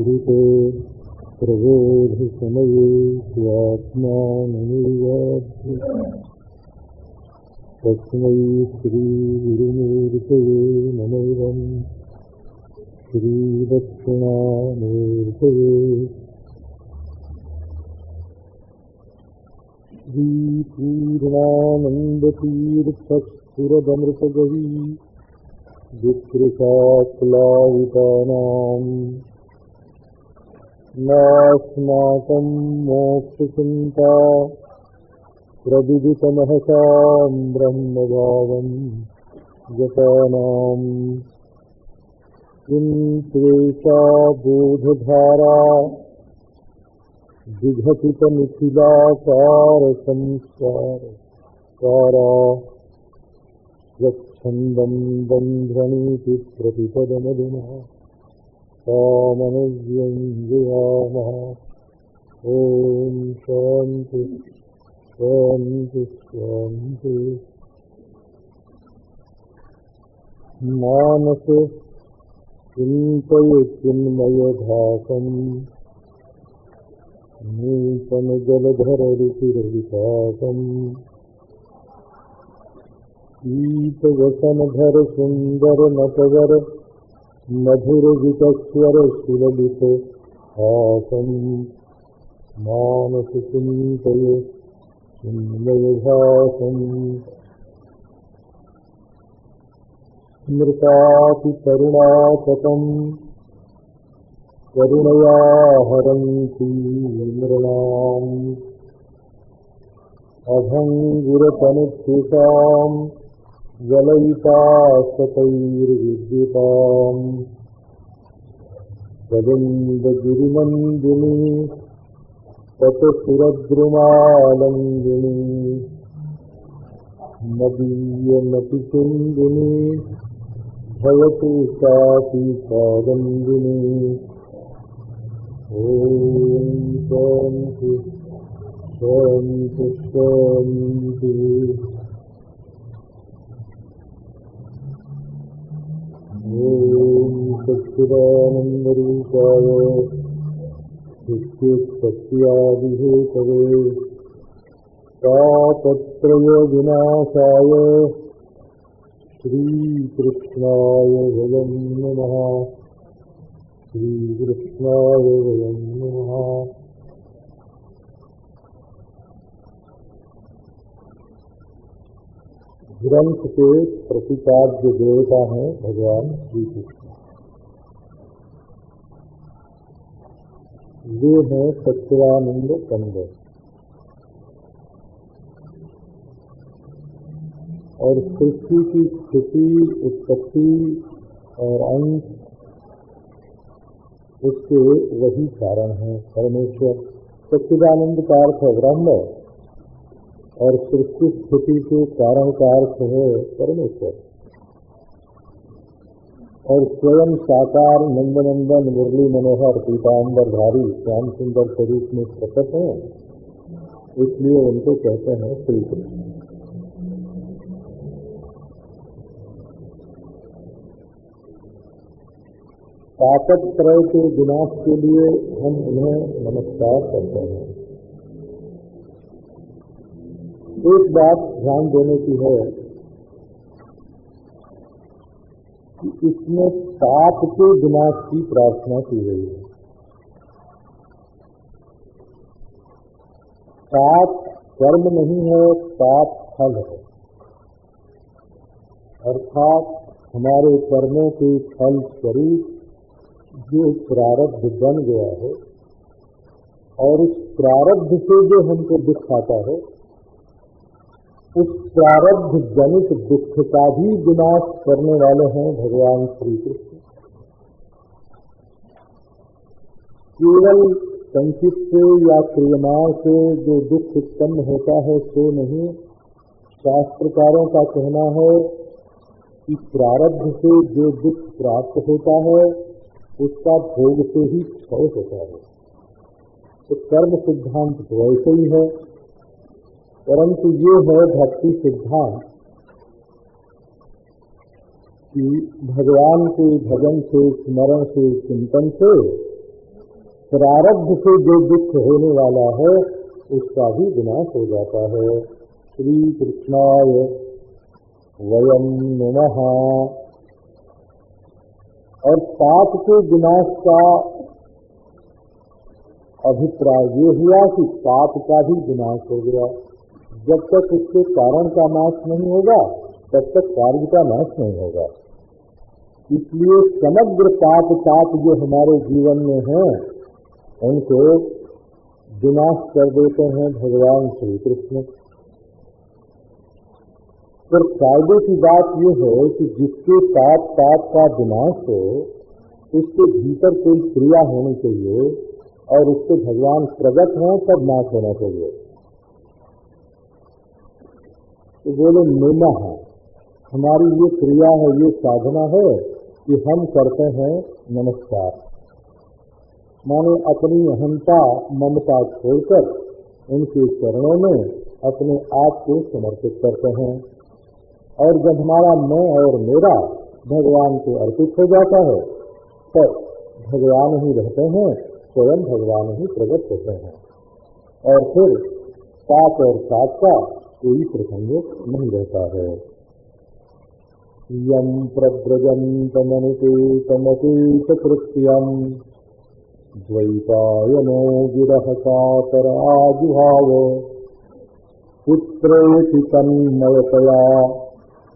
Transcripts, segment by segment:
श्रुते प्रबोधसमये स्वात्मानमुवाद्य तस्मै श्रीगुरुमूर्तये नमैवम् श्रीदक्षिणामूर्तये। श्रीपूर्णानन्दतीर्थस्फुरदमृतगवी विकृशाप्लावितानाम् नास्माकम् मोक्षचिन्ता प्रविदितमहसाम् ब्रह्मभावम् जतानाम् किम् त्वेषा बोधधारा विघटितमिथिलाकारसंस्कार कारा यच्छन्दम् बन्ध्रणीति प्रतिपदमधुनः। कामनुव्यञ्जयामः ॐ शान्ति शान्ति शान्ति। मानसे चिन्तय चिन्मयभासम् नूतनजलधररुचिरविकासम्। शीतवसनधर सुन्दर नटवर मधुरवितस्वर सुललित हासम् मानसचिन्तय चिन्मयभासम् स्मृतापि करुणातकम् करुणया हरन्ति नृणाम् अभङ्गुरतनुत्युषाम् जलयिता सतैर्विद्युताम् कविन्दगिरिनन्दिनी ततसुरद्रुमालङ्गिनी नदीयमतिचुम्बिनी भवतु सापि कादम्बिनी ॐ शान्ति शान्ति शान्ति। ॐ सच्चिदानन्दरूपाय नित्योत्पत्त्यादिहेतवे तापत्रयविनाशाय श्रीकृष्णाय वयं नमः। श्रीकृष्णाय ग्रंथ के प्रतिपाद्य देवता है भगवान श्री कृष्ण। वे हैं सच्चिदानंद कंद। और सृष्टि की स्थिति, उत्पत्ति और अंत उसके वही कारण है परमेश्वर। सच्चिदानंद का अर्थ है ब्रह्म। और सृष्टि स्थिति के कारण का अर्थ है परमेश्वर। और स्वयं साकार नंदनंदन, मुरली मनोहर पीताम्बर धारी श्याम सुंदर स्वरूप में प्रकट है, इसलिए उनको कहते हैं श्री कृष्ण ताकत त्रय के विनाश के लिए हम उन्हें नमस्कार करते हैं। एक बात ध्यान देने की है कि इसमें पाप के विनाश की प्रार्थना की गई है। पाप कर्म नहीं है, पाप फल है। अर्थात हमारे कर्मों के फल स्वरूप जो प्रारब्ध बन गया है और उस प्रारब्ध से जो हमको दुख आता है उस प्रारब्ध जनित दुख का भी विनाश करने वाले हैं भगवान श्री कृष्ण केवल संचित से या क्रियमाण से जो दुख उत्पन्न होता है, सो नहीं। शास्त्रकारों का कहना है कि प्रारब्ध से जो दुख प्राप्त होता है, उसका भोग से ही क्षय होता है। तो कर्म सिद्धांत वैसे ही है। परंतु ये है भक्ति सिद्धांत कि भगवान के भजन से, स्मरण से, चिंतन से प्रारब्ध से जो दुख होने वाला है, उसका भी विनाश हो जाता है। श्री कृष्णाय वयम नमः। और पाप के विनाश का अभिप्राय ये हुआ कि पाप का भी विनाश हो गया। जब तक उसके कारण का नाश नहीं होगा, तब तक कार्य का नाश नहीं होगा। इसलिए समग्र पाप ताप जो हमारे जीवन में है, उनको विनाश कर देते हैं भगवान श्री कृष्ण पर फ़ायदे की बात यह है कि जिसके पाप पाप का विनाश हो, उसके भीतर कोई क्रिया होनी चाहिए और उससे भगवान प्रगट हों, तब नाश होना चाहिए। तो बोले मेना है। हमारी ये क्रिया है, ये साधना है कि हम करते हैं नमस्कार। माने अपनी अहंता ममता छोड़कर उनके चरणों में अपने आप को समर्पित करते हैं। और जब हमारा मैं और मेरा भगवान को अर्पित हो जाता है तो भगवान ही रहते हैं, स्वयं भगवान ही प्रकट होते हैं। और फिर सात और सात का कोई प्रसंग नहीं रहता है। यम प्रव्रजन्तमनुपेतमपेतकृत्यम् द्वैपायनो विरह कातराजुहाव पुत्रेति तन्मयतया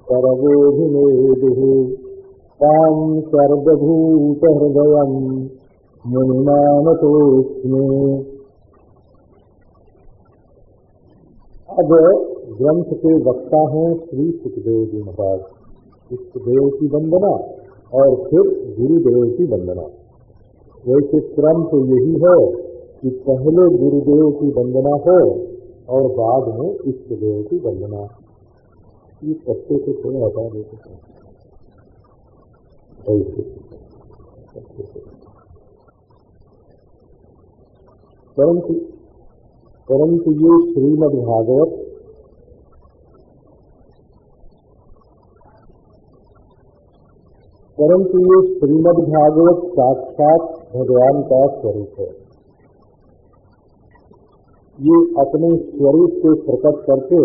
सर्वोऽभिनेदुः ताम् सर्वभूतहृदयम् मुनिमानतोऽस्मि अब ग्रंथ के वक्ता हैं श्री सुखदेव जी महाराज। इष्टदेव की वंदना और फिर गुरुदेव की वंदना। वैसे क्रम तो यही है कि पहले गुरुदेव की वंदना हो और बाद में इष्टदेव की वंदना। ये पत्ते को थोड़ा हटा देते परंतु परंतु ये श्रीमद् भागवत परंतु ये श्रीमद् भागवत साक्षात भगवान का स्वरूप है। ये अपने स्वरूप को प्रकट करके,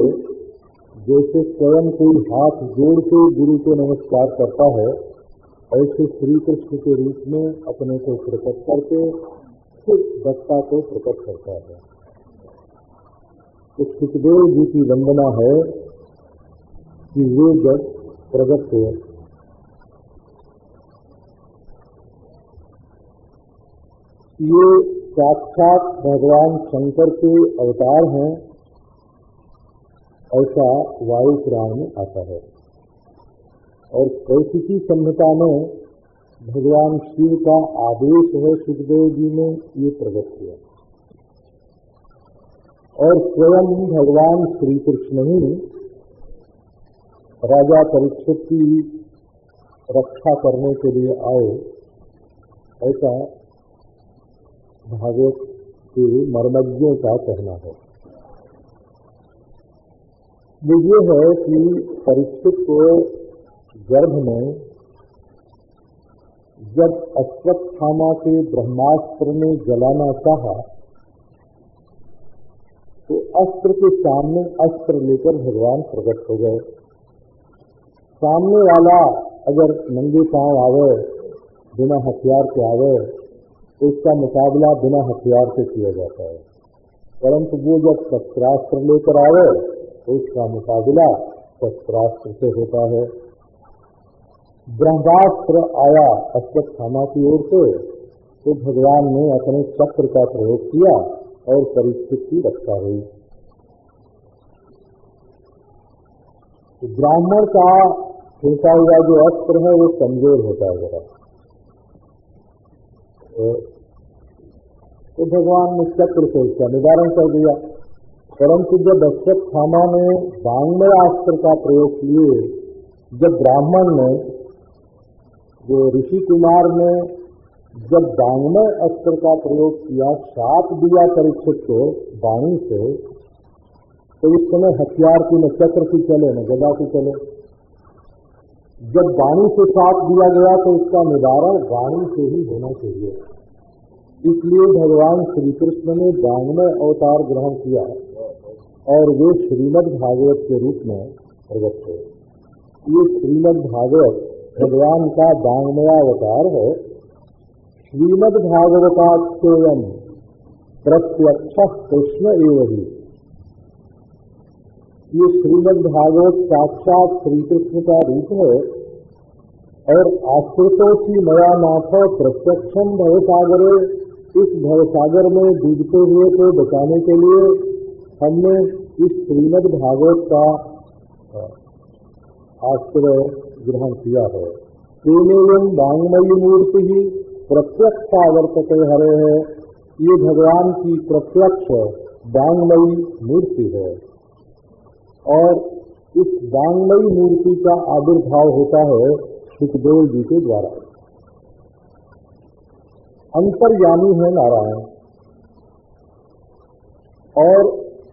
जैसे स्वयं कोई हाथ जोड़ के गुरु को नमस्कार करता है, ऐसे श्री कृष्ण के रूप में अपने को प्रकट करके फिर दत्ता को प्रकट करता है। तो सुखदेव जी की वंदना है कि वे जब प्रगट हुए ये साक्षात भगवान शंकर के अवतार हैं, ऐसा वायु पुराण में आता है। और कौशिकी संहिता में भगवान शिव का आदेश है, सुखदेव जी ने ये प्रकट किया। और स्वयं भगवान श्री कृष्ण ही राजा परीक्षित की रक्षा करने के लिए आए, ऐसा भागवत के मर्मज्ञों का कहना है। वो ये है कि परीक्षित को गर्भ में जब अश्वत्थामा के ब्रह्मास्त्र ने जलाना चाहा तो अस्त्र के सामने अस्त्र लेकर भगवान प्रकट हो गए। सामने वाला अगर नंगे पाँव आवे, बिना हथियार के आवे उसका मुकाबला बिना हथियार से किया जाता है। परंतु वो जब शस्त्रास्त्र लेकर आवे तो उसका मुकाबला शस्त्रास्त्र से होता है। ब्रह्मास्त्र आया अश्वत्थामा की ओर से तो भगवान ने अपने चक्र का प्रयोग किया और परीक्षित की रक्षा हुई। तो ब्राह्मण का फेंका हुआ जो अस्त्र है, वो कमज़ोर होता है जरा। तो, भगवान ने चक्र से उसका निवारण कर दिया। परंतु जब अक्षत थामा ने बांगमय अस्त्र का प्रयोग किए जब ब्राह्मण ने जो ऋषि कुमार ने जब बांगमय अस्त्र का प्रयोग किया सात दिया परीक्षित को बाणी से तो उस समय हथियार की न चक्र की चले न गदा की चले। जब वाणी से साथ दिया गया तो उसका निवारण वाणी से ही होना चाहिए। इसलिए भगवान श्री कृष्ण ने दांगमय अवतार ग्रहण किया और वे श्रीमद भागवत के रूप में प्रगट हुए। ये श्रीमद भागवत भगवान का दांगमयावतार है। श्रीमद भागवताक्षोयम प्रत्यक्ष कृष्ण एवं ये श्रीमद भागवत साक्षात श्री कृष्ण का रूप है और आश्रितों की नया नाथ प्रत्यक्षम भवसागरे, इस भवसागर में डूबते हुए को बचाने के लिए हमने इस श्रीमद भागवत का आश्रय ग्रहण किया है। तेनेयम वांगमयी मूर्ति ही प्रत्यक्ष आवर्तक हरे है। ये भगवान की प्रत्यक्ष वांगमयी मूर्ति है। और इस वांगमयी मूर्ति का आविर्भाव होता है सुखदेव जी के द्वारा। अंतर्यामी है नारायण। और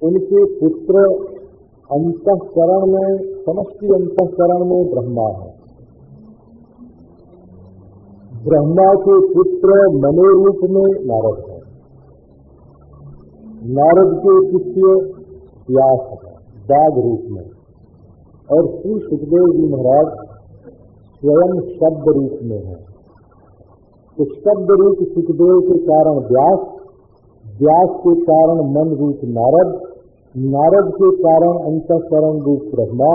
उनके पुत्र अंतकरण में समष्टि अंतकरण में ब्रह्मा है। ब्रह्मा के पुत्र मनो रूप में नारद है। नारद के शिष्य व्यास है। बाघ रूप में। और श्री सुखदेव जी महाराज स्वयं शब्द रूप में है। तो शब्द रूप सुखदेव के कारण व्यास व्यास के कारण मन रूप नारद नारद के कारण अंतकरण रूप ब्रह्मा,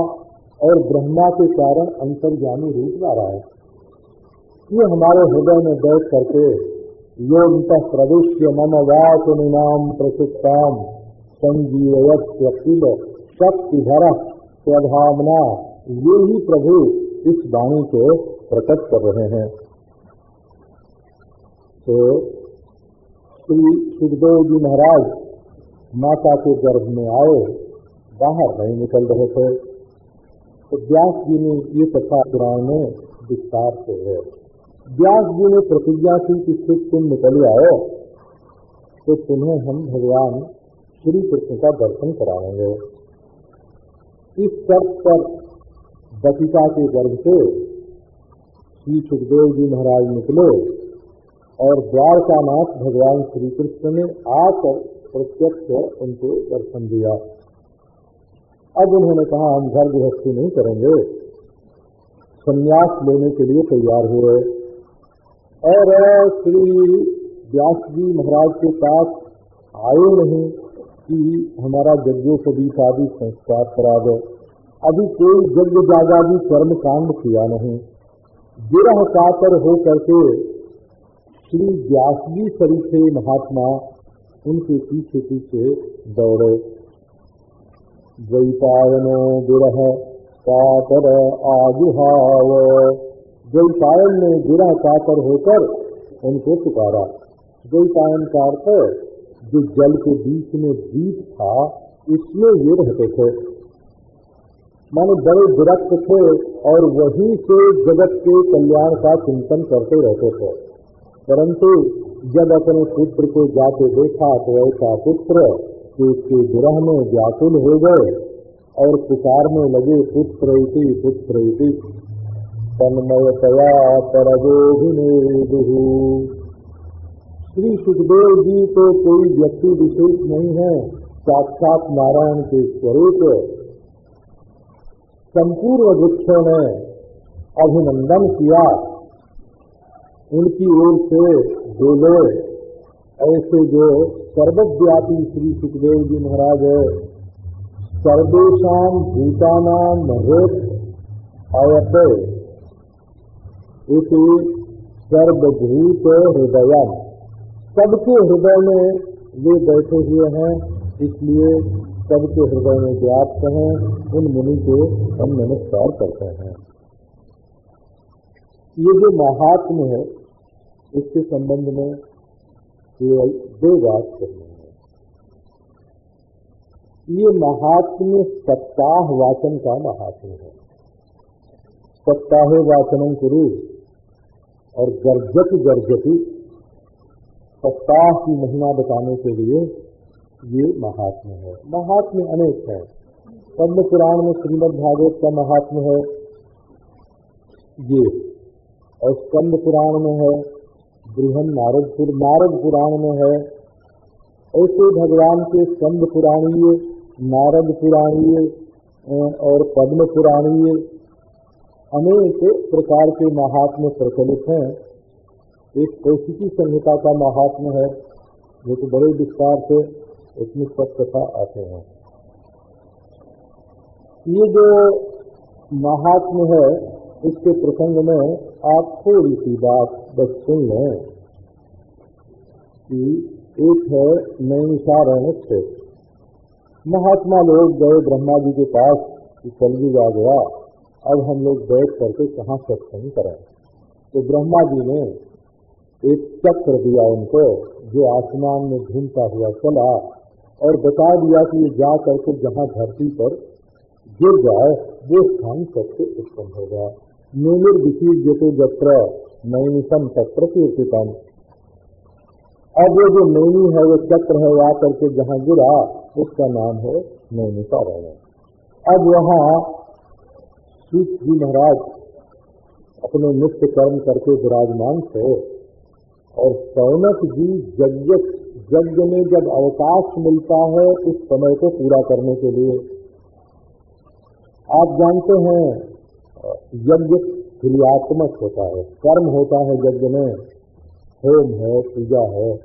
और ब्रह्मा के कारण अंतर्जामी रूप नारायण। ये हमारे हृदय में बैठ करके योगत प्रवेश मम वाचनिनाम प्रसिद्धाम संजीवयत्ल शक्ति भर स्वभावना। ये ही प्रभु इस वाणी को प्रकट कर रहे हैं। तो श्री सुखदेव जी महाराज माता के गर्भ में आए, बाहर नहीं निकल रहे थे। तो व्यास जी ने ये कथा पुराण में विस्तार से है। व्यास जी ने प्रतिज्ञा की कि सिख तुम निकल आए तो तुम्हें हम भगवान श्री कृष्ण का दर्शन कराएँगे। इस शर्त पर बटिका के गर्भ से श्री सुखदेव जी महाराज निकले और द्वारकानाथ भगवान श्री कृष्ण ने आकर प्रत्यक्ष उनको दर्शन दिया। अब उन्होंने कहा, हम घर गृहस्थी नहीं करेंगे। संन्यास लेने के लिए तैयार हो रहे। और श्री व्यास जी महाराज के पास आए नहीं। कि हमारा यज्ञोपवीत आदि संस्कार करा दो। अभी कोई यज्ञ जागादि कर्म कांड किया नहीं। गिरह कातर हो करके श्री व्यास जी सरीखे महात्मा उनके पीछे पीछे दौड़े। द्वैपायनो विरह कातर आजुहाव। द्वैपायन ने विरह कातर होकर उनको पुकारा। द्वैपायन का अर्थ जो जल के बीच में दीप था इसमें ये रहते थे। माने बड़े विरक्त थे और वहीं से जगत के कल्याण का चिंतन करते रहते थे। परंतु जब अपने पुत्र को जाके देखा तो ऐसा पुत्र कि उसके ग्रह में व्याकुल हो गए और पुकारने लगे, पुत्र इति पुत्र इति, तन्मयतया परजोभिनेदु श्री सुखदेव जी तो कोई व्यक्ति विशेष नहीं है। साक्षात नारायण के स्वरूप। संपूर्ण वृक्षों ने अभिनंदन किया। उनकी ओर से बोले, ऐसे जो सर्वव्यापी श्री सुखदेव जी महाराज है सर्वेशम भूतानाम महेश अयत इस सर्वभूत हृदय सबके हृदय में वे बैठे हुए हैं, इसलिए सबके हृदय में व्याप्त हैं, उन मुनि को हम नमस्कार करते हैं। ये जो महात्म है, इसके संबंध में केवल दो बात करनी है। ये महात्म्य सप्ताह वाचन का महात्म्य है। सप्ताह वाचन कुरु और गर्जत गर्जती सप्ताह की महिमा बताने के लिए ये महात्म्य है। महात्म्य अनेक है। पद्म पुराण में श्रीमद भागवत का महात्म्य है। ये। और स्कंद पुराण में है। बृहन नारदपुर, नारद पुराण में है। ऐसे भगवान के स्कंद पुराणीय, नारद पुराणीय और पद्म पुराणीय अनेक प्रकार के महात्म प्रचलित हैं। एक कौशिकी संहिता का महात्म है, जो कि बड़े विस्तार से उसमें सब आते हैं। ये जो महात्म है, इसके प्रसंग में आप थोड़ी सी बात बस सुन लें कि एक है नैनिशारण क्षेत्र। महात्मा लोग गए ब्रह्मा जी के पास कलयुग आ गया, अब हम लोग बैठ करके कहाँ सत्संग करें? तो ब्रह्मा जी ने एक चक्र दिया उनको, जो आसमान में घूमता हुआ चला और बता दिया कि ये जा करके जहाँ धरती पर गिर जाए, वो स्थान सबसे उत्तम होगा। निर्विशीर्यते जत्र नैनितम तत्र कीर्तितम। अब वो जो नैनी है, वो चक्र है वहाँ करके जहाँ गिरा, उसका नाम है नैनिका रहना अब वहाँ श्री जी महाराज अपने नित्य कर्म करके विराजमान थे। और सौनक जी यज्ञ यज्ञ में जब अवकाश मिलता है, उस समय को पूरा करने के लिए। आप जानते हैं, यज्ञ क्रियात्मक होता है, कर्म होता है यज्ञ में। होम है, पूजा है।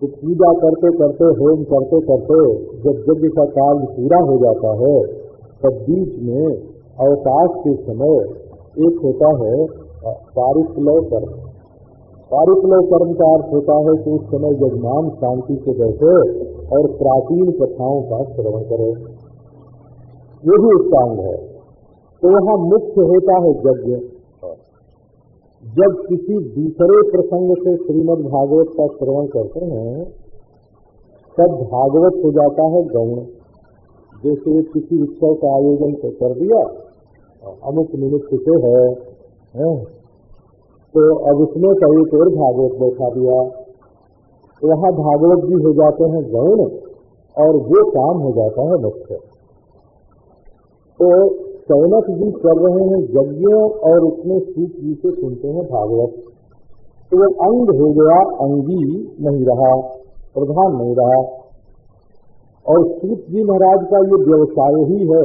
तो पूजा करते करते, होम करते करते, जब यज्ञ का कार्य पूरा हो जाता है, तब बीच में अवकाश के समय एक होता है पारिप्लव कर्म पारिप्लव कर्म का अर्थ होता है कि उस समय यजमान शांति से बैठे और प्राचीन कथाओं का श्रवण करे। ये भी उसका अंग है। तो वहाँ मुख्य होता है यज्ञ। जब किसी दूसरे प्रसंग से श्रीमद भागवत का श्रवण करते हैं, तब भागवत हो जाता है गौण। जैसे किसी उत्सव का आयोजन कर दिया, अमुक निमित्त से है है? तो अब उसमें कहीं और भागवत बैठा दिया। वहाँ भागवत भी हो जाते हैं गौण, और वो काम हो जाता है मुख्य तो सौनक जी कर रहे हैं यज्ञों, और उसमें सूख जी से सुनते हैं भागवत। तो वो अंग हो गया, अंगी नहीं रहा, प्रधान नहीं रहा। और सूत जी महाराज का ये व्यवसाय ही है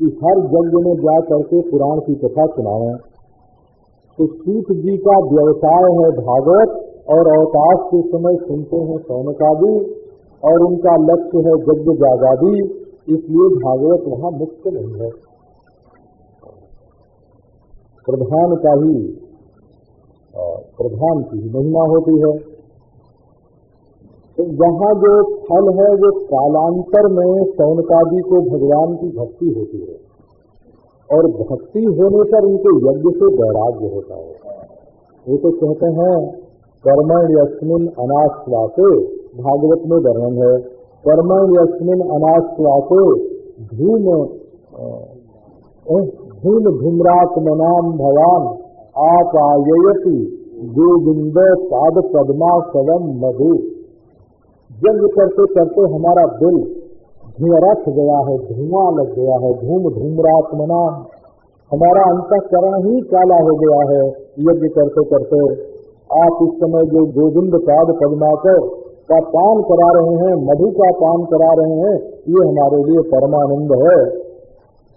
कि हर यज्ञ में जा करके पुराण की कथा सुनाएँ। तो सूत जी का व्यवसाय है भागवत और अवकाश के समय सुनते हैं सौनकादि और उनका लक्ष्य है यज्ञ जागादि इसलिए भागवत वहाँ मुक्त नहीं है। प्रधान का ही प्रधान की ही महिमा होती है। तो यहाँ जो फल है, वो कालांतर में सौनकादि को भगवान की भक्ति होती है। और भक्ति होने पर उनको यज्ञ से वैराग्य होता है। वो तो कहते हैं, कर्मण यस्मिन अनाश्वासे, भागवत में वर्णन है, कर्मण यस्मिन अनाश्वासे धूम धूम धूम्रात्मनाम भवान आप आयती गोविंद पाद पदमा सदम मधु। यज्ञ करते करते हमारा दिल रथ गया है, धुआँ लग गया है, धूम धूमरात्मना। हमारा अंतकरण ही काला हो गया है, यज्ञ करते करते। आप इस समय जो गोविंद पाद पदमाकर का पान करा रहे हैं, मधु का पान करा रहे हैं, ये हमारे लिए परमानंद है।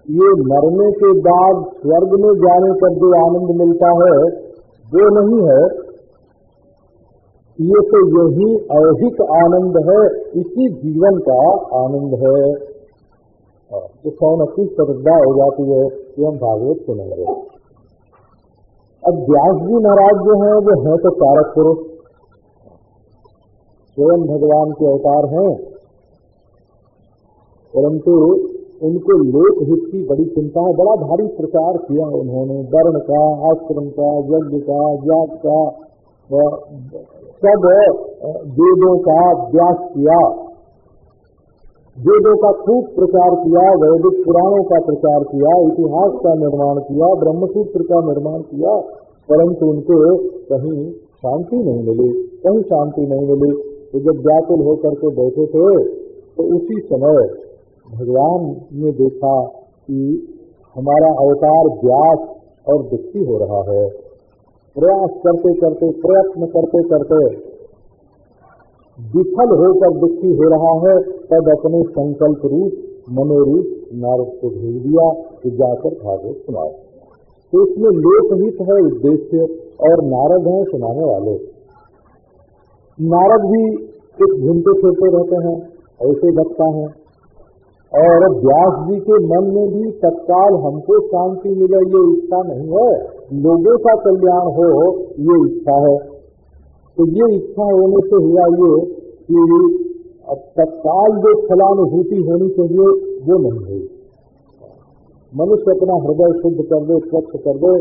ये मरने के बाद स्वर्ग में जाने पर जो आनंद मिलता है, वो नहीं है ये तो यही ऐहिक आनंद है, इसी जीवन का आनंद है। तो सौनसी श्रद्धा हो जाती है कि हम भागवत सुनेंगे। अब व्यास जी महाराज जो है, वो है तो कारक पुरुष। स्वयं भगवान के अवतार हैं। परंतु उनको लोक हित की बड़ी चिंता है, बड़ा भारी प्रचार किया उन्होंने। वर्ण का, आश्रम का, यज्ञ का, याग का सब वेदों का अभ्यास किया, वेदों का खूब प्रचार किया, वैदिक पुराणों का प्रचार किया, इतिहास का निर्माण किया, ब्रह्मसूत्र का निर्माण किया, परंतु उनको कहीं शांति नहीं मिली, कहीं शांति नहीं मिली। तो जब व्याकुल होकर के बैठे थे तो उसी समय भगवान ने देखा कि हमारा अवतार व्यास और दुखी हो रहा है। प्रयास करते करते, प्रयत्न करते करते विफल होकर दुखी हो रहा है, तब अपने संकल्प रूप, मनोरूप नारद को भेज दिया कि जाकर भागवत सुनाओ। तो इसमें लोकहित है उद्देश्य और नारद है सुनाने वाले। नारद भी कुछ घूमते फिरते रहते हैं, ऐसे बचता है। और व्यास जी के मन में भी तत्काल हमको शांति मिले ये इच्छा नहीं है। लोगों का कल्याण हो, ये इच्छा है। तो ये इच्छा होने से हुआ ये कि तत्काल जो फलानुभूति होनी चाहिए, वो नहीं हुई। मनुष्य अपना हृदय शुद्ध कर दे, स्वच्छ कर दे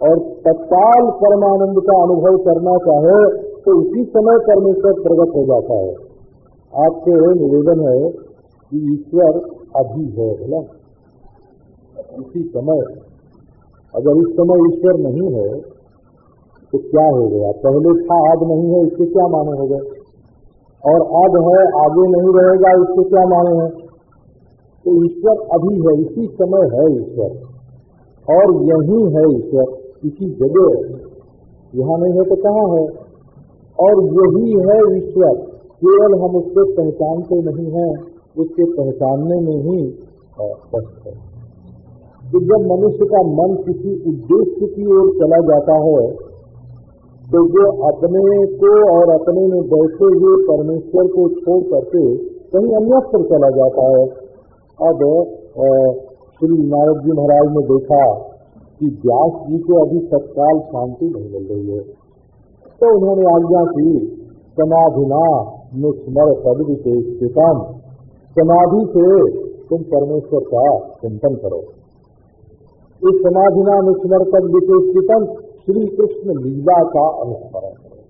और तत्काल परमानंद का अनुभव करना चाहे तो उसी समय परमेश्वर प्रगट हो जाता है। आपसे निवेदन है कि ईश्वर अभी है बोला इसी समय अगर इस समय ईश्वर नहीं है तो क्या हो गया? पहले था, आज नहीं है, इसके क्या माने हो गए? और अब है, आगे नहीं रहेगा, इसके क्या माने हैं? तो ईश्वर अभी है, इसी समय है ईश्वर। और यही है ईश्वर, इसी जगह यहाँ नहीं है तो कहाँ है? और यही है ईश्वर, केवल हम उसको पहचानते नहीं हैं, उसके पहचानने में ही कष्ट है। कि जब मनुष्य का मन किसी उद्देश्य की ओर चला जाता है तो जो अपने को और अपने में बैठे हुए परमेश्वर को छोड़ करके कहीं अन्यत्र चला जाता है। अब श्री नारद जी महाराज ने देखा कि व्यास जी को अभी तत्काल शांति नहीं मिल रही है। तो उन्होंने आज्ञा की, समाधिना स्मर पद विशेषितम समाधि से तुम परमेश्वर का चिंतन करो। इस समाधि नाम स्मर पद विशेषितम श्री कृष्ण लीला का अनुस्मरण करो।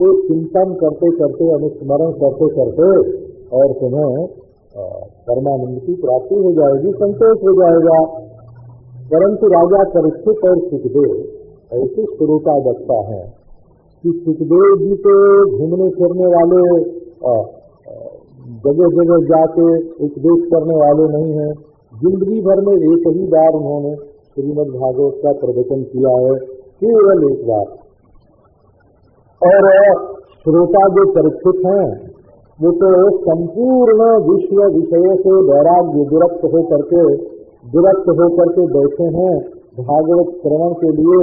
तो चिंतन करते करते, अनुस्मरण करते करते, और तुम्हें परमानंद की प्राप्ति हो जाएगी, संतोष हो जाएगा। परंतु राजा परीक्षित और सुखदेव, ऐसे श्रोता बचता है कि सुखदेव जी तो घूमने फिरने वाले जगह जगह जाके उपदेश करने वाले नहीं है। ज़िंदगी भर में एक ही बार उन्होंने श्रीमद भागवत का प्रवचन किया है, केवल एक बार और श्रोता जो परीक्षित हैं, वो तो संपूर्ण विश्व विषयों से वैराग्य विरक्त हो करके विरक्त हो करके बैठे हैं, भागवत श्रवण के लिए,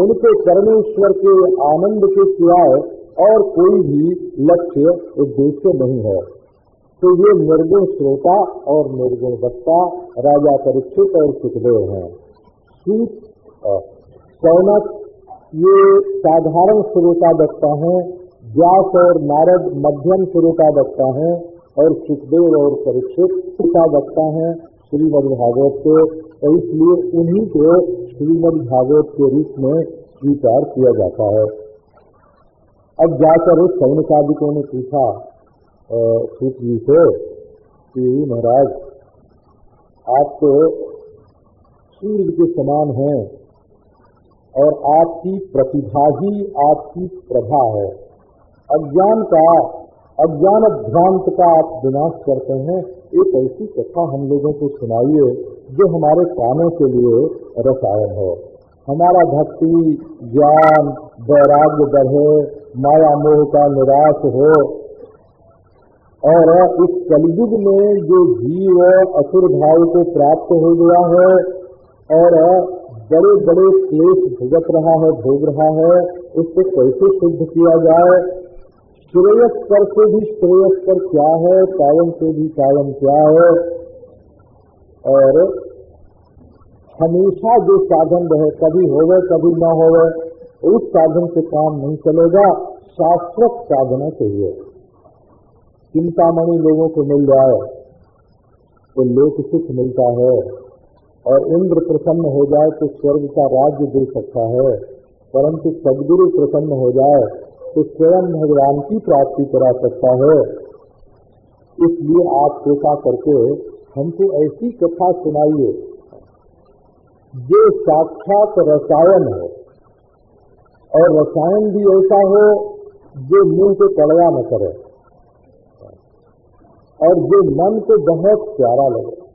उनके परमेश्वर के आनंद के सिवाय और कोई भी लक्ष्य, उद्देश्य नहीं है। तो ये निर्गुण श्रोता और निर्गुण वक्ता, राजा परीक्षित और सुखदेव हैं। सूत सौनक, ये साधारण श्रोता वक्ता है, व्यास और नारद मध्यम श्रोता वक्ता हैं, और सुखदेव और परीक्षित श्रोता वक्ता हैं श्रीमद भागवत के, और इसलिए उन्हीं को श्रीमद भागवत के रूप में स्वीकार किया जाता है। अब जाकर उस सौनकादिकों ने पूछा सूत जी से कि महाराज, आप तो सूर्य के समान हैं और आपकी प्रतिभा ही आपकी प्रभा है। अज्ञान का, अज्ञान भ्रांत का आप विनाश करते हैं। एक ऐसी कथा हम लोगों को सुनाइए जो हमारे कानों के लिए रसायन हो। हमारा भक्ति, ज्ञान, वैराग्य बढ़े, माया मोह का निराश हो। और इस कलयुग में जो जीव असुर भाव को प्राप्त हो गया है और बड़े बड़े क्लेश भुगत रहा है, भोग रहा है, उसको कैसे शुद्ध किया जाए? श्रेयस्कर से भी श्रेयस्कर क्या है? कायम से भी कायम क्या है? और हमेशा जो साधन रहे, कभी होवे, कभी न होवे, उस साधन से काम नहीं चलेगा। शाश्वत साधना चाहिए। चिंतामणि लोगों को मिल जाए तो लोक सुख मिलता है। और इंद्र प्रसन्न हो जाए तो स्वर्ग का राज्य दे सकता है। परंतु सदगुरु प्रसन्न हो जाए तो स्वयं भगवान की प्राप्ति करा सकता है। इसलिए आप कृपा करके हमको ऐसी कथा सुनाइए, जो साक्षात रसायन है। और रसायन भी ऐसा हो, जो मुँह को कड़वा न करे, और जो मन को बहुत प्यारा लगे।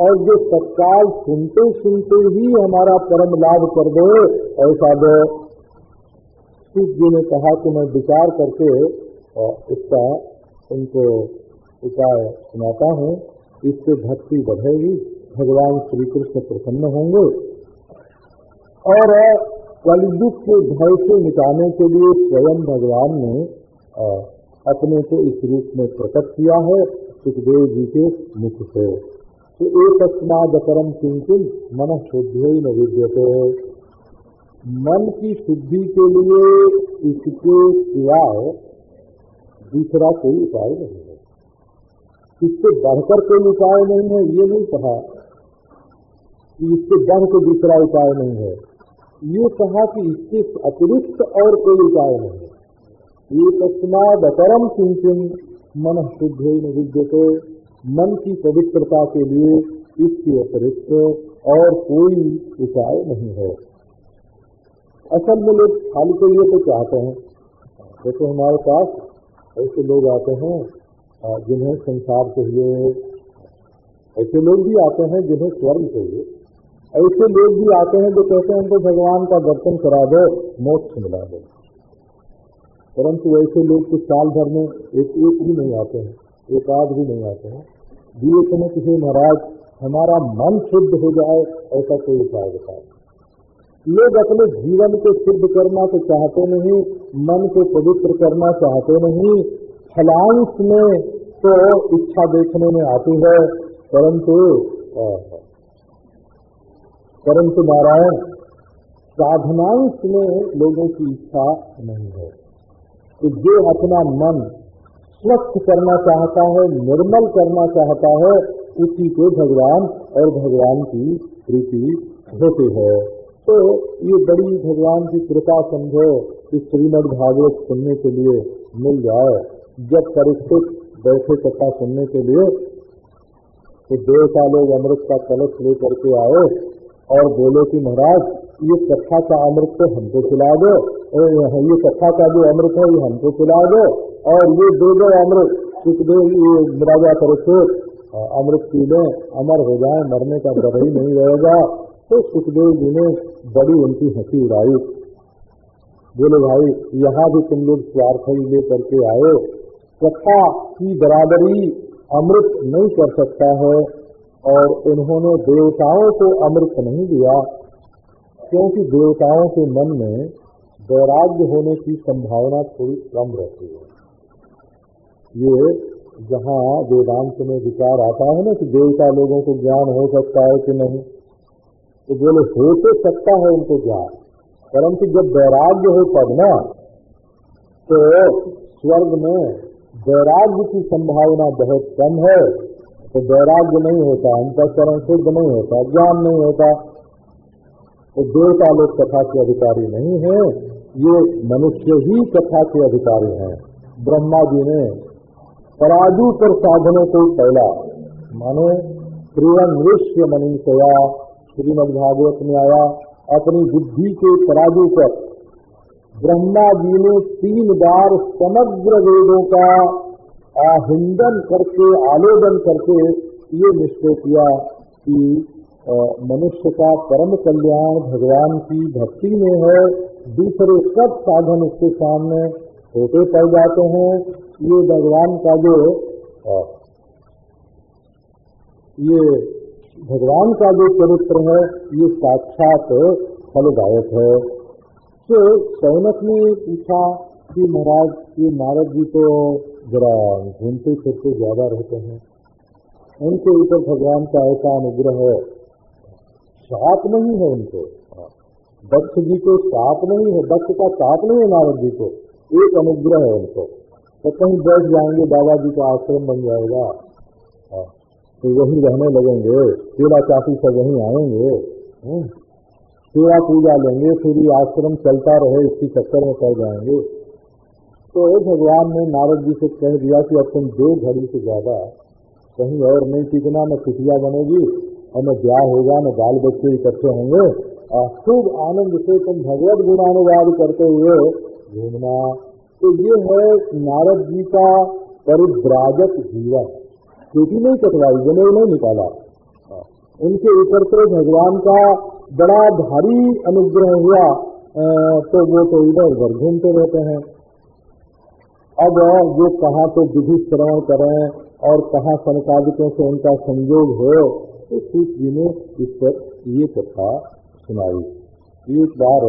और जो तत्काल सुनते सुनते ही हमारा परम लाभ कर दे। ऐसा दो सूख जी ने कहा कि मैं विचार करके इसका उनको उपाय सुनाता हूँ। इससे भक्ति बढ़ेगी। भगवान श्री कृष्ण प्रसन्न होंगे। और कलयुग के भय से मिटाने के लिए स्वयं भगवान ने अपने को इस रूप में प्रकट किया है। सुखदेव जी के मुख से। तो एक अस्नादकरम किंकिन मन शुद्ध ही न विद्यते। मन की शुद्धि के लिए इसके सिवाय दूसरा कोई उपाय नहीं है। इससे बढ़कर कोई उपाय नहीं है, ये नहीं कहा। कि इससे बढ़ के दूसरा उपाय नहीं है। ये कहा कि इसके अतिरिक्त और कोई उपाय नहीं है। ये तस्माद अतरम किंचन मन शुद्ध ही विद्यते। मन की पवित्रता के लिए इसके अतिरिक्त और कोई उपाय नहीं है। असल में लोग खाली तो ये तो चाहते हैं। जैसे हमारे पास ऐसे लोग आते हैं जिन्हें संसार चाहिए। ऐसे लोग भी आते हैं जिन्हें स्वर्ग चाहिए। ऐसे लोग भी आते हैं जो कहते हैं हमको भगवान का दर्शन करा दो, मोक्ष मिला दो। परंतु ऐसे लोग कुछ साल भर में एक एक भी नहीं आते हैं। एक आध भी नहीं आते हैं। दिए समय किसी महाराज हमारा मन शुद्ध हो जाए, ऐसा कोई उपाय बताए लोग अपने जीवन को शुद्ध करना तो चाहते नहीं, मन को पवित्र करना चाहते नहीं। फलांश में तो इच्छा देखने में आती है। परंतु परंतु नारायण, साधनांश में लोगों की इच्छा नहीं है। कि जो अपना मन स्वच्छ करना चाहता है, निर्मल करना चाहता है, उसी को भगवान और भगवान की प्रीति होती है। तो ये बड़ी भगवान की कृपा समझो कि श्रीमद भागवत सुनने के लिए मिल जाए। जब परिस्थित बैठे कथा सुनने के लिए तो देवता लोग अमृत का कलश लेकर के आए और बोले कि महाराज, ये कथा का अमृत तो हमको खिला दो। ये कथा का जो अमृत है, ये हमको खिला दो। और ये दो दो अमृत। सुखदेव ये राजा परीक्षित अमृत पी लें। अमर हो जाए, मरने का डर ही नहीं रहेगा। तो सुखदेव जी ने बड़ी उनकी हँसी उड़ाई। बोले, भाई, यहाँ भी तुम लोग स्वार्थ ही ले करके आए। कथा की बराबरी अमृत नहीं कर सकता है। और उन्होंने देवताओं को अमृत नहीं दिया, क्योंकि देवताओं के मन में वैराग्य होने की संभावना थोड़ी कम रहती है। ये जहाँ वेदांत में विचार आता है ना कि देवता लोगों को ज्ञान हो सकता है कि नहीं तो बोले, हो तो सकता है उनको ज्ञान, परंतु जब वैराग्य हो तब ना तो स्वर्ग में वैराग्य की संभावना बहुत कम है। तो वैराग्य नहीं होता, अंतकरण शुद्ध नहीं होता, ज्ञान नहीं होता। तो देवता लोग कथा के अधिकारी नहीं है, ये मनुष्य ही कथा के अधिकारी हैं। ब्रह्मा जी ने पराजू पर साधनों को पहला माने त्रिवन ऋष्य मनीषया श्रीमद भागवत में आया, अपनी बुद्धि के पराजू पर। ब्रह्मा जी ने तीन बार समग्र वेदों का आहिंदन करके, आलोदन करके ये निश्चय किया कि मनुष्य का परम कल्याण भगवान की भक्ति में है। दूसरे सब साधन उसके सामने छोटे पड़ जाते हैं। ये भगवान का जो ये भगवान का जो चरित्र है, ये साक्षात फलदायक है। तो सैनक ने पूछा कि महाराज, ये नारद जी तो जरा घूमते फिरते ज़्यादा रहते हैं। उनके ऊपर भगवान का ऐसा अनुग्रह है। साप नहीं है उनको। दक्ष जी को साप नहीं है दक्ष का साप नहीं है नारद जी को। एक अनुग्रह है उनको। तो कहीं बैठ जाएँगे बाबा जी का आश्रम बन जाएगा। तो वहीं रहने लगेंगे। केला चापी से वहीं आएँगे। सेवा पूजा लेंगे, फिर ये आश्रम चलता रहे, इसकी चक्कर में पड़ जाएँगे। तो भगवान ने नारद जी से कह दिया कि अब तुम दो घड़ी से ज़्यादा कहीं और नहीं टिकना न कुटिया बनेगी और न ब्याह होगा, न बाल बच्चे इकट्ठे होंगे। और खूब आनंद से तुम भगवत गुणानुवाद करते हुए घूमना। तो ये है नारद जी का परिव्राजक जीवन। खेती नहीं कटवाई जने नहीं निकाला। उनके ऊपर तो भगवान का बड़ा भारी अनुग्रह हुआ। तो वो तो इधर उधर घूमते रहते हैं। अब वो कहाँ तो विधि श्रवण करें और कहा सनकादिकों से उनका संयोग हो तो सूत जी ने इस पर ये कथा सुनाई। एक बार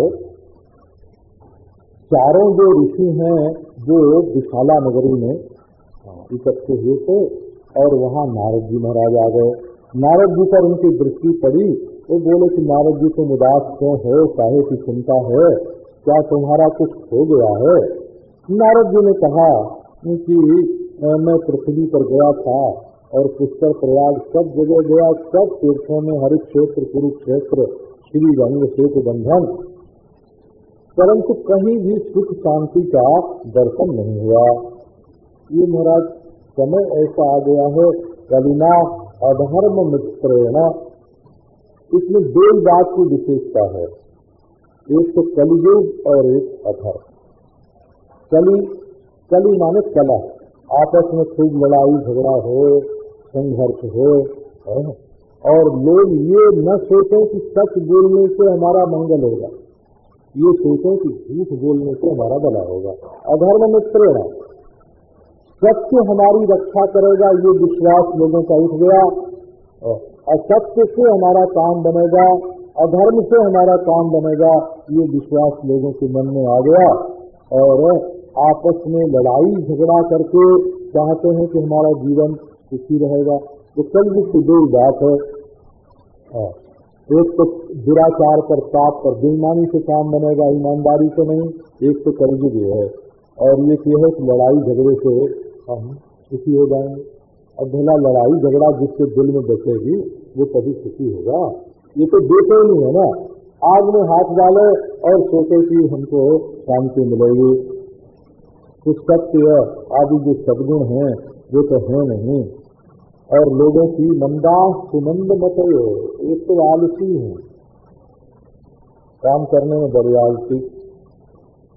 चारों जो ऋषि हैं, वो विशाला नगरी में इकट्ठे हुए थे और वहाँ नारद जी महाराज आ गए। नारद जी पर उनकी दृष्टि पड़ी, वो बोले कि नारद जी तुम उदास क्यों हो? काहे की चिंता है? क्या तुम्हारा कुछ हो गया है? नारद जी ने कहा कि मैं पृथ्वी पर गया था और पुष्कर प्रयाग सब जगह गया, सब तीर्थों में हरित क्षेत्र कुरुक्षेत्र, श्री रंग सेतु बंधन। परंतु कहीं भी सुख शांति का दर्शन नहीं हुआ। ये महाराज, समय ऐसा आ गया है, कलिना, अधर्म मित्रेण इसमें दो बात की विशेषता है, एक तो कलियुग और एक अधर्म। कली कली माने कला। आपस में खूब लड़ाई, झगड़ा हो, संघर्ष हो और लोग ये न सोचें कि सच बोलने से हमारा मंगल होगा। ये सोचें कि झूठ बोलने से हमारा भला होगा। अधर्म में प्रेरणा। सत्य हमारी रक्षा करेगा, ये विश्वास लोगों का उठ गया। असत्य से हमारा काम बनेगा, अधर्म से हमारा काम बनेगा, ये विश्वास लोगों के मन में आ गया। और आपस में लड़ाई, झगड़ा करके चाहते हैं कि हमारा जीवन सुखी रहेगा। तो कल की दो बात है। एक तो दुराचार पर पाप पर बेईमानी से काम बनेगा, ईमानदारी से नहीं, एक तो कलयुग है। और ये क्या है कि लड़ाई झगड़े से हम सुखी हो जाएँगे अब भला लड़ाई, झगड़ा जिसके दिल में बचेगी वो कभी सुखी होगा। ये तो देते ही नहीं है ना। आग में हाथ डाले और सोचे कि हमको शांति मिलेगी। कुछ सत्य आदि जो सदगुण हैं वो तो है नहीं। और लोगों की मंदा सुमंद मत एक तो आलसी है। काम करने में बड़ी आलसी।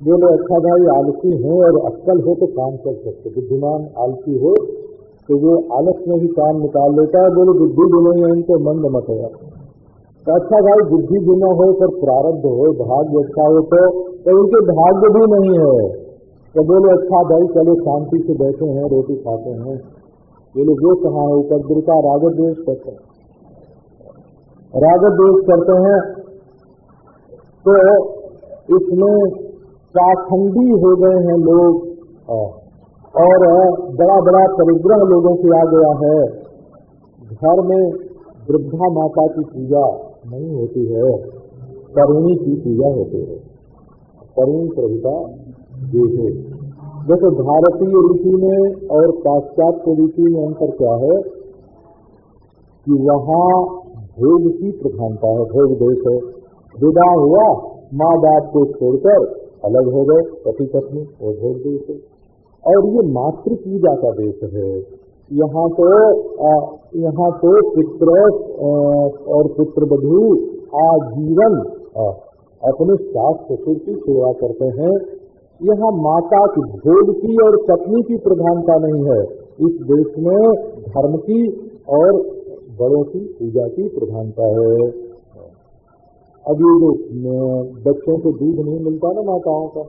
बोले अच्छा भाई आलसी हो और अक्कल हो तो काम कर सकते। बुद्धिमान आलसी हो तो वो आलस में ही काम निकाल लेता है। बोले बुद्धि नहीं इनको मंद मत है। तो अच्छा भाई बुद्धि बिना हो पर प्रारब्ध हो भाग्य अच्छा हो तो, तो उनके भाग्य भी नहीं है। तो बोले अच्छा भाई, चलो शांति से बैठे हैं, रोटी खाते हैं। बोले वो कहाँ है उपद्रता रागत द्वेष करते हैं। रागत द्वेष करते हैं तो इसमें पाखंडी हो गए हैं लोग। और बड़ा बड़ा परिग्रह लोगों से आ गया है। घर में वृद्धा माता की पूजा नहीं होती है, करुणी की पूजा होती है। करुण प्रभुता देखे जैसे भारतीय रीति में और पाश्चात्य रीति में अंतर क्या है? कि वहाँ भोग की प्रधानता है, भोग देश है। विदा हुआ माँ बाप को छोड़कर अलग हो गए पति पत्नी और भोग देश है। और ये मातृ पूजा का देश है। यहाँ तो यहाँ तो पुत्र और पुत्र बधु आजीवन अपने सास ससुर की सेवा करते हैं। यहाँ माता की भोग की और पत्नी की प्रधानता नहीं है। इस देश में धर्म की और बड़ों की पूजा की प्रधानता है। ये जो बच्चों को दूध नहीं मिलता ना माताओं का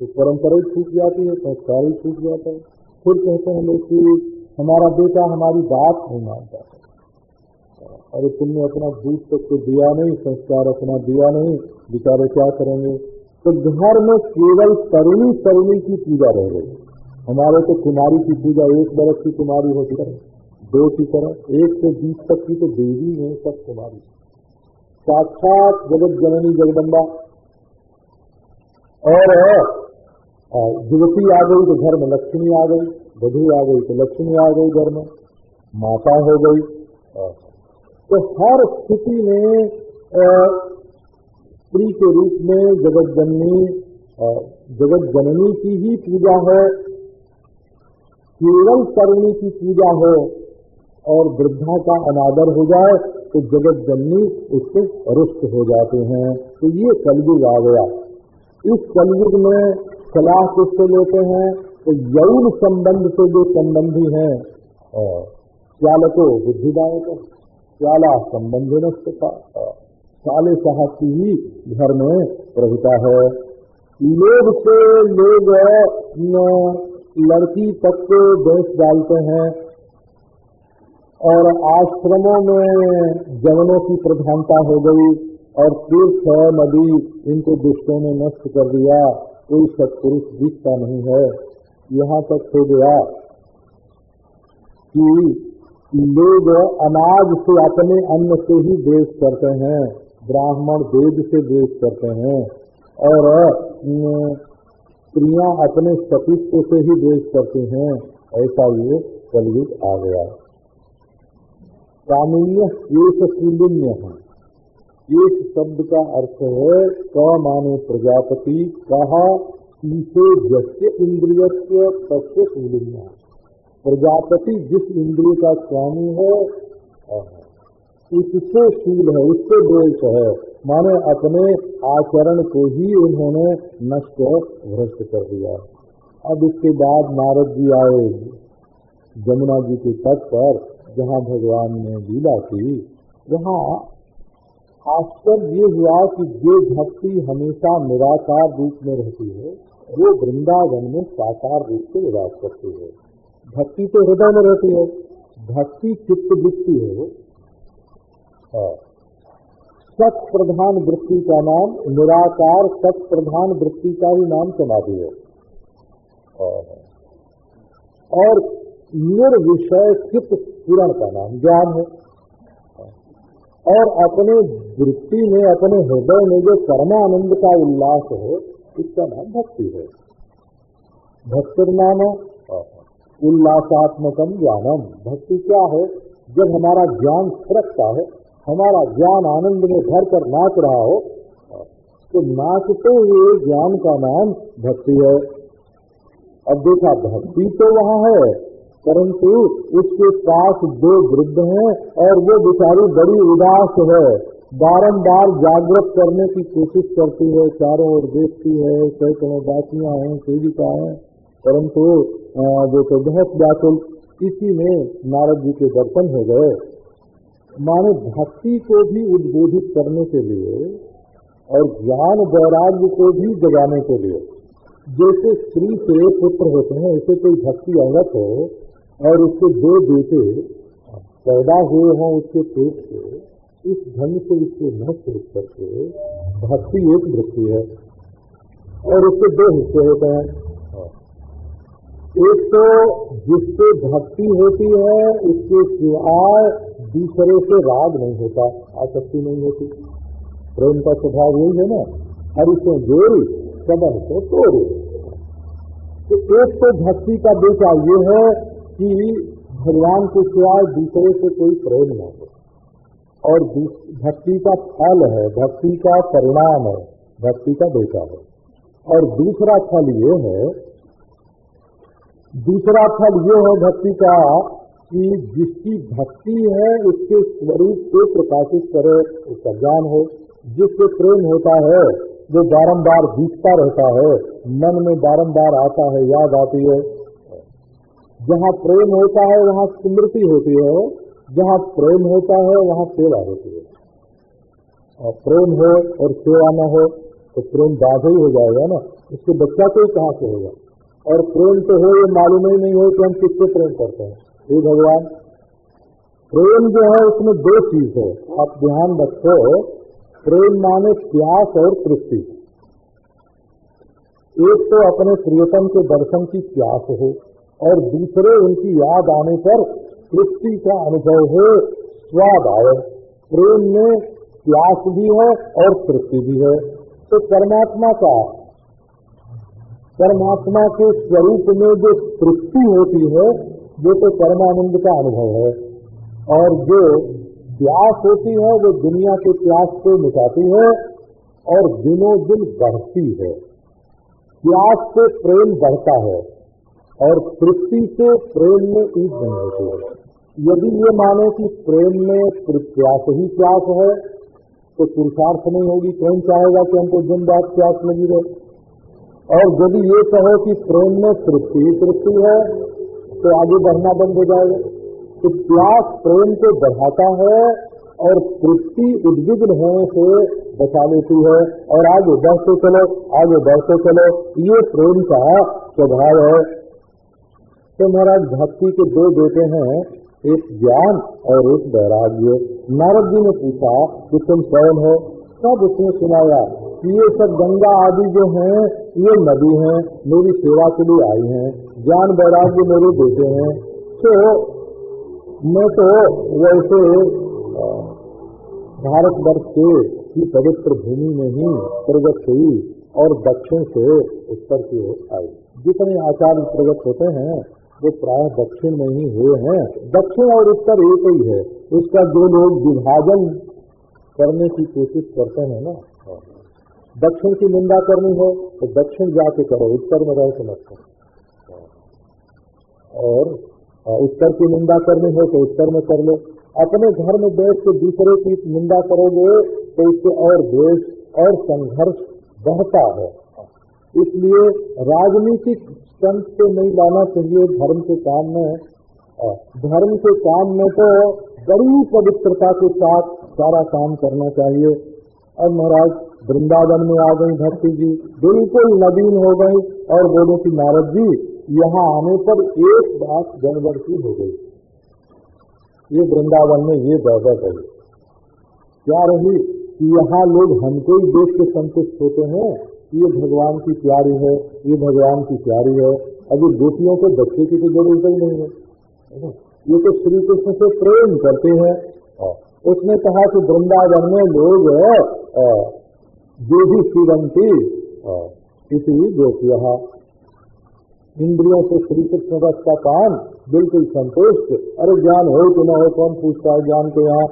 तो परंपरा ही छूट जाती है, संस्कार ही छूट जाता है। फिर कहते हैं लोग कि हमारा बेटा हमारी बात नहीं मानता। अरे तुमने अपना दूध तक तो दिया नहीं, संस्कार अपना दिया नहीं, बेचारे क्या करेंगे? तो घर में केवल तरुणी तरुणी की पूजा रह गई हमारे तो कुमारी की पूजा एक बरस की कुमारी होती है, दो की तरह, एक से बीस तक की तो देवी है सब कुमारी। साक्षात जगत जननी जगदम्बा। और युवती आ गई तो घर में लक्ष्मी आ गई, बधु आ गई तो लक्ष्मी आ गई घर में, माता हो गई तो हर स्थिति में स्त्री के रूप में जगत जननी जगत जननी की ही पूजा है। केवल करुणी की पूजा हो और वृद्धा का अनादर हो जाए तो जगत जननी उससे रुष्ट हो जाते हैं। तो ये कलयुग आ गया। इस कलयुग में सलाह किससे लेते हैं? तो यौन संबंध से जो संबंधी हैं श्याल को बुद्धिदायक श्याला संबंधी नष्टता साले साहब की ही घर में प्रभुता है। लोग से लोग लड़की तक को बेच डालते हैं और आश्रमों में जवनों की प्रधानता हो गई और तीर्थ है नदी इनको दुष्टों ने नष्ट कर दिया। कोई सत्पुरुष दिखता नहीं है। यहाँ तक हो गया कि लोग अनाज से अपने अन्न से ही देश करते हैं। ब्राह्मण वेद से देश करते हैं और स्त्रियाँ अपने सतीत्व से ही देश करती हैं। ऐसा ये कलयुग आ गया। कामीय एक पुलिन्य है एक शब्द का अर्थ है, क माने प्रजापति, कहा, इसे जस्य इंद्रिय तस्य पुलिन्य प्रजापति जिस इंद्रिय का स्वामी है उससे शील है, उससे देश है। माने अपने आचरण को ही उन्होंने नष्ट भ्रष्ट कर दिया। अब इसके बाद नारद जी आए। जमुना जी के तट पर, जहाँ भगवान ने लीला की, वहाँ आश्चर्य ये हुआ कि जो भक्ति हमेशा निराकार रूप में रहती है, वो वृंदावन में साकार रूप से विराज करती है। भक्ति तो हृदय में रहती है। भक्ति चित्त दिखती है। हाँ। सत प्रधान वृत्ति का नाम निराकार सत प्रधान वृत्ति का ही नाम समाधि है और निर्विषय चित्त पूरण का नाम ज्ञान है। और अपने वृत्ति में, अपने हृदय में जो कर्मानंद का उल्लास है, इसका नाम भक्ति है। भक्ति नाम उल्लासात्मकम ज्ञानम भक्ति क्या है? जब हमारा ज्ञान सुरक्षता है हमारा ज्ञान आनंद में भर कर नाच रहा हो तो नाचते हुए ज्ञान का नाम भक्ति है। अब देखा, भक्ति तो वहाँ है, परंतु उसके पास दो वृद्ध हैं और वो बेचारी बड़ी उदास है। बारंबार जागृत करने की कोशिश करती है, चारों ओर देखती है सैकड़ों बाकियाँ हैं, सेविका है, परंतु वो तो बहुत व्याकुल। इसी में नारद जी के दर्शन हो गए। माने भक्ति को भी उद्बोधित करने के लिए और ज्ञान वैराग्य को भी जगाने के लिए। जैसे स्त्री से पुत्र होते हैं ऐसे कोई भक्ति अंगत हो और उसके दो बेटे पैदा हुए हों उसके पेट से, इस ढंग से उसको न सोच करके भक्ति एक वृत्ति है। और उसके दो हिस्से होते हैं। एक तो जिससे भक्ति होती है, उसके सिवाय दूसरे से राग नहीं होता, आसक्ति नहीं होती। प्रेम का स्वभाव यही है ना, हर उसको जोड़ी सबन को तोड़े। तो एक तो भक्ति का बेटा ये है कि भगवान के सिवाय दूसरे से कोई प्रेम न हो। और भक्ति का फल है, भक्ति का परिणाम है, भक्ति का बेटा है। और दूसरा फल ये है, दूसरा फल ये है भक्ति का कि जिसकी भक्ति है, उसके स्वरूप को प्रकाशित करे, उसका ज्ञान हो। जिससे प्रेम होता है जो बारंबार बीतता रहता है। मन में बारंबार आता है, याद आती है। जहाँ प्रेम होता है, वहाँ स्मृति होती है। जहाँ प्रेम होता है, वहाँ सेवा होती है। और प्रेम हो और सेवा न हो तो प्रेम बाधा ही हो जाएगा ना। उसके बच्चा को ही कहाँ से होगा? और प्रेम तो हो, ये मालूम ही नहीं हो कि हम किससे प्रेम करते हैं। हे भगवान, प्रेम जो है उसमें दो चीज़ है। आप ध्यान रखो, प्रेम माने प्यास और तृप्ति। एक तो अपने प्रियतम के दर्शन की प्यास हो, और दूसरे उनकी याद आने पर तृप्ति का अनुभव हो, स्वाद आए। प्रेम में प्यास भी है और तृप्ति भी है। तो परमात्मा का, परमात्मा के स्वरूप में जो तृप्ति होती है वो तो परमानंद का अनुभव है। और जो प्यास होती है, वो दुनिया के प्यास को मिटाती है और दिनों दिन बढ़ती है। प्यास से प्रेम बढ़ता है और तृप्ति से प्रेम में ईद नहीं होती है। यदि ये माने कि प्रेम में प्यास ही प्यास है तो पुरुषार्थ नहीं होगी। कौन चाहेगा कि हमको दिन रात प्यास लगी रहे। और यदि ये कहो कि प्रेम में तृप्ति ही तृप्ति है तो आगे बढ़ना बंद हो जाएगा। तो प्यास प्रेम को बढ़ाता है और तृप्ति उद्विग्न होने से बचा लेती है। और आगे बढ़ते चलो, आगे बढ़ते चलो। ये प्रेम का स्वभाव है। तो महाराज भक्ति के दो बेटे हैं, एक ज्ञान और एक वैराग्य। नारद जी ने पूछा, कि तुम कौन हो? सब उसने सुनाया कि ये सब गंगा आदि जो हैं, ये नदी हैं, मेरी सेवा के लिए आई हैं। ज्ञान वैराग्य मेरे बेटे हैं। तो मैं तो वैसे भारतवर्ष के की पवित्र भूमि में ही प्रगट हुई और दक्षिण से उत्तर की ओर आई। जितने आचार्य प्रगट होते हैं, वो प्राय दक्षिण में ही हुए हैं। दक्षिण और उत्तर एक ही है। उसका जो लोग विभाजन करने की कोशिश करते हैं ना दक्षिण की निंदा करनी हो तो दक्षिण जाके करो, उत्तर में रह के मत करो। और उत्तर की निंदा करनी हो तो उत्तर में कर लो। अपने घर में बैठ के दूसरे की निंदा करोगे तो इससे और द्वेष और संघर्ष बढ़ता है। इसलिए राजनीतिक संत से नहीं लाना चाहिए धर्म के काम में। धर्म के काम में तो बड़ी पवित्रता के साथ सारा काम करना चाहिए। और महाराज, वृंदावन में आ गई भक्ति जी। बिल्कुल नवीन हो गई और बोले कि नारद जी यहाँ आने पर एक बात गड़बड़ की हो गई। ये वृंदावन में ये दौड़ रही क्या रही कि यहाँ लोग हमको ही देख के संतुष्ट होते हैं? ये भगवान की प्यारी है, ये भगवान की प्यारी है। अभी बेटियों को बच्चे की तो ज़रूरत ही नहीं है। ये तो श्री कृष्ण से प्रेम करते हैं। उसने कहा कि वृंदावन में लोग देवी शिवंती इसी गोपिया। इंद्रियों से श्री कृष्ण रस का पान बिल्कुल संतुष्ट। अरे ज्ञान हो कि न हो, कौन पूछता है ज्ञान के यहाँ?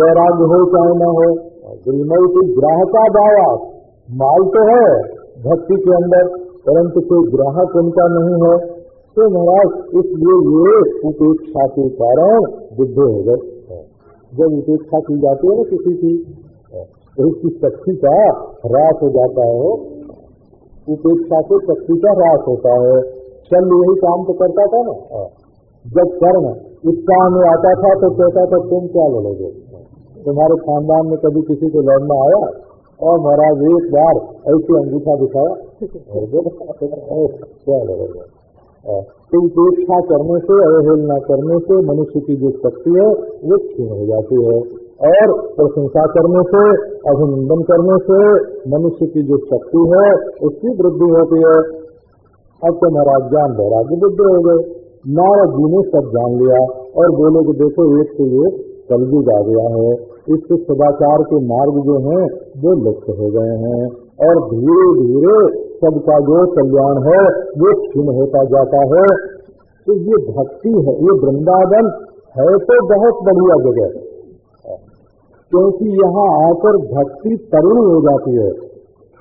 वैराग्य हो चाहे न हो। गुलमय की ग्राहका दावा माल तो है भक्ति के अंदर, परंतु कोई ग्राहक उनका नहीं है। तो महाराज, इसलिए ये उपेक्षा के कारण बुद्धे हो गए। जब उपेक्षा की जाती है ना किसी की तो शक्ति का ह्रास हो जाता है। उपेक्षा से शक्ति का ह्रास होता है। चल यही काम तो करता था ना? हाँ। जब कर्ण इस काम में आता था तो कहता था तुम क्या लड़ोगे? तुम्हारे खानदान में कभी किसी को लड़ना आया? और महाराज एक बार ऐसे अंगूठा दिखाया। क्या लड़ोगे? हाँ। तो उपेक्षा करने से अवहेलना करने से मनुष्य की जो शक्ति है वो क्षीण हो जाती है। और प्रशंसा करने से, अभिनंदन करने से मनुष्य की जो शक्ति है, उसकी वृद्धि होती है। अब तो महाराज ज्ञान वैराग्य बुद्ध हो गए। नारद जी ने सब जान लिया और बोले कि देखो, एक से एक कलयुग आ गया है। इससे सदाचार के मार्ग जो हैं, वो लुप्त हो गए हैं। और धीरे धीरे सबका जो कल्याण है, वो क्षीण होता जाता है। तो ये भक्ति है, ये वृंदावन है तो बहुत बढ़िया जगह क्योंकि यहाँ आकर भक्ति तरुण हो जाती है।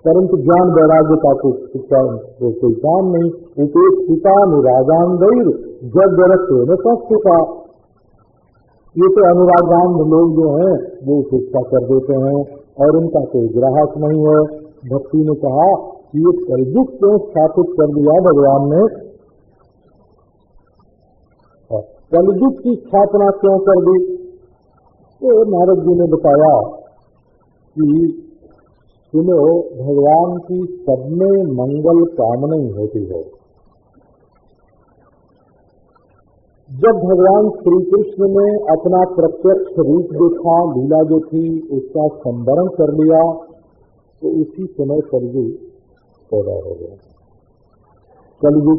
परंतु ज्ञान वैराग्य का कोई काम नहीं। उपेक्षिता निरागांगैर जग जरते न ये तो अनुरागान लोग जो हैं, वो उपेक्षा कर देते हैं और उनका कोई ग्राहक नहीं है। भक्ति ने कहा कि ये कलयुग क्यों स्थापित कर दिया भगवान ने। कलयुग की स्थापना क्यों कर दी? तो नारद जी ने बताया कि सुनो, भगवान की सब में मंगल कामना ही होती है। जब भगवान श्री कृष्ण ने अपना प्रत्यक्ष रूप देखा, लीला जो थी, उसका संवरण कर लिया तो उसी समय कलयुग पैदा हो गया। कलयुग